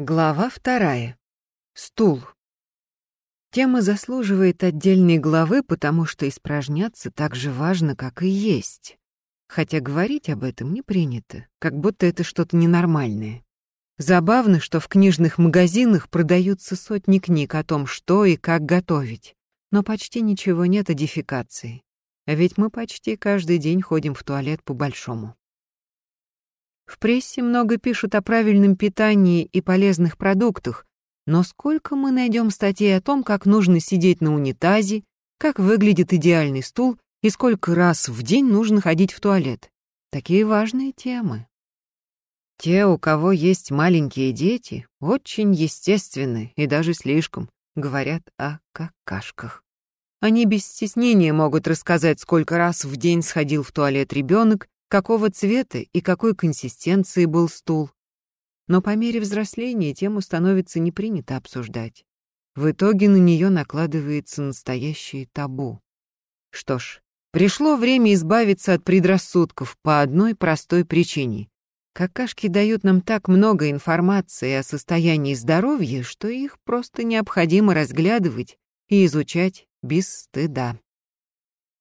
Глава вторая. Стул. Тема заслуживает отдельной главы, потому что испражняться так же важно, как и есть. Хотя говорить об этом не принято, как будто это что-то ненормальное. Забавно, что в книжных магазинах продаются сотни книг о том, что и как готовить, но почти ничего нет о дефекации. А ведь мы почти каждый день ходим в туалет по-большому. В прессе много пишут о правильном питании и полезных продуктах, но сколько мы найдем статей о том, как нужно сидеть на унитазе, как выглядит идеальный стул и сколько раз в день нужно ходить в туалет. Такие важные темы. Те, у кого есть маленькие дети, очень естественны и даже слишком говорят о какашках. Они без стеснения могут рассказать, сколько раз в день сходил в туалет ребенок какого цвета и какой консистенции был стул. Но по мере взросления тему становится не принято обсуждать. В итоге на нее накладывается настоящее табу. Что ж, пришло время избавиться от предрассудков по одной простой причине. Какашки дают нам так много информации о состоянии здоровья, что их просто необходимо разглядывать и изучать без стыда.